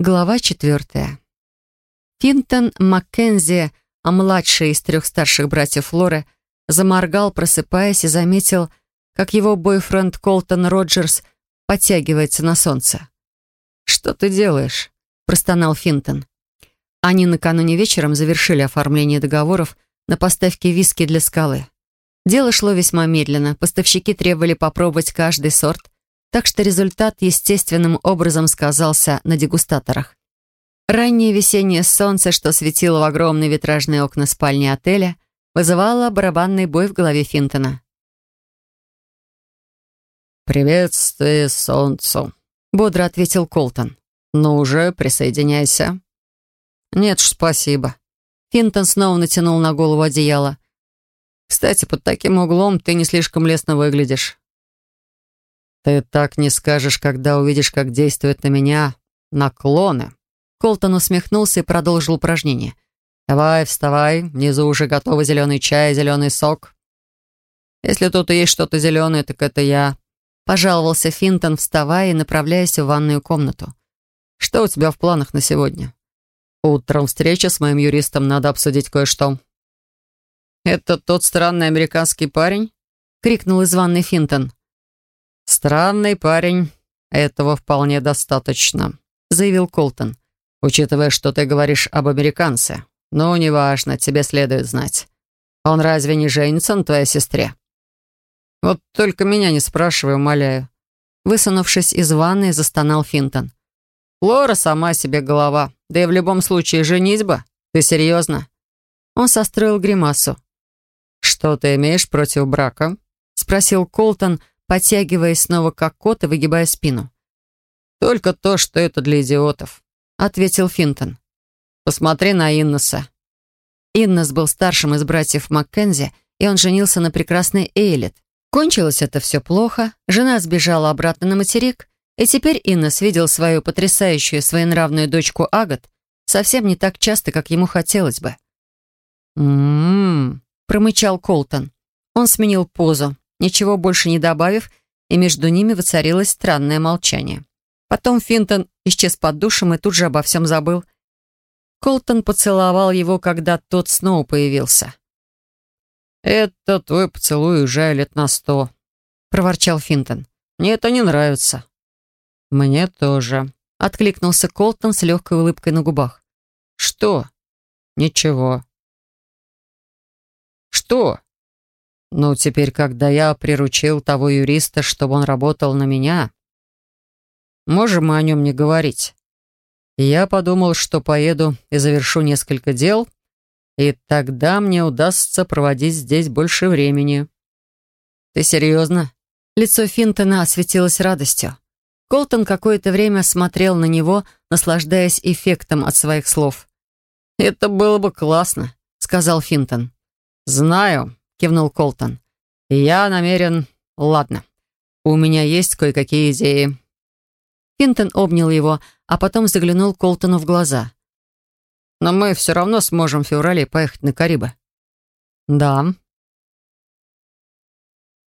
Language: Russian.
Глава четвертая. Финтон Маккензи, а младший из трех старших братьев Флоры, заморгал, просыпаясь, и заметил, как его бойфренд Колтон Роджерс подтягивается на солнце. «Что ты делаешь?» — простонал Финтон. Они накануне вечером завершили оформление договоров на поставки виски для скалы. Дело шло весьма медленно, поставщики требовали попробовать каждый сорт, так что результат естественным образом сказался на дегустаторах. Раннее весеннее солнце, что светило в огромные витражные окна спальни отеля, вызывало барабанный бой в голове Финтона. «Приветствие солнцу», — бодро ответил Колтон. «Ну уже, присоединяйся». «Нет ж, спасибо». Финтон снова натянул на голову одеяло. «Кстати, под таким углом ты не слишком лестно выглядишь». «Ты так не скажешь, когда увидишь, как действуют на меня наклоны». Колтон усмехнулся и продолжил упражнение. «Давай, вставай, внизу уже готовый зеленый чай, зеленый сок». «Если тут есть что-то зеленое, так это я», — пожаловался Финтон, вставая и направляясь в ванную комнату. «Что у тебя в планах на сегодня?» «Утром встреча с моим юристом, надо обсудить кое-что». «Это тот странный американский парень?» — крикнул из ванной Финтон. «Странный парень. Этого вполне достаточно», — заявил Колтон. «Учитывая, что ты говоришь об американце. Ну, неважно, тебе следует знать. Он разве не женится на твоей сестре?» «Вот только меня не спрашивай, умоляю». Высунувшись из ванны, застонал Финтон. «Лора сама себе голова. Да и в любом случае женитьба. Ты серьезно?» Он состроил гримасу. «Что ты имеешь против брака?» — спросил Колтон, — подтягиваясь снова как кот и выгибая спину. «Только то, что это для идиотов», — ответил Финтон. «Посмотри на Иннеса». Иннес был старшим из братьев Маккензи, и он женился на прекрасной Эйлет. Кончилось это все плохо, жена сбежала обратно на материк, и теперь Иннес видел свою потрясающую своенравную дочку Агат совсем не так часто, как ему хотелось бы. «М-м-м», промычал Колтон. Он сменил позу, ничего больше не добавив, и между ними воцарилось странное молчание. Потом Финтон исчез под душем и тут же обо всем забыл. Колтон поцеловал его, когда тот снова появился. «Это твой поцелуй уже лет на сто», — проворчал Финтон. «Мне это не нравится». «Мне тоже», — откликнулся Колтон с легкой улыбкой на губах. «Что?» «Ничего». «Что?» Ну, теперь, когда я приручил того юриста, чтобы он работал на меня, можем мы о нем не говорить. Я подумал, что поеду и завершу несколько дел, и тогда мне удастся проводить здесь больше времени. Ты серьезно? Лицо Финтона осветилось радостью. Колтон какое-то время смотрел на него, наслаждаясь эффектом от своих слов. «Это было бы классно», — сказал Финтон. «Знаю», — кивнул Колтон. «Я намерен... Ладно, у меня есть кое-какие идеи». Финтон обнял его, а потом заглянул Колтону в глаза. «Но мы все равно сможем в феврале поехать на Карибы». «Да»,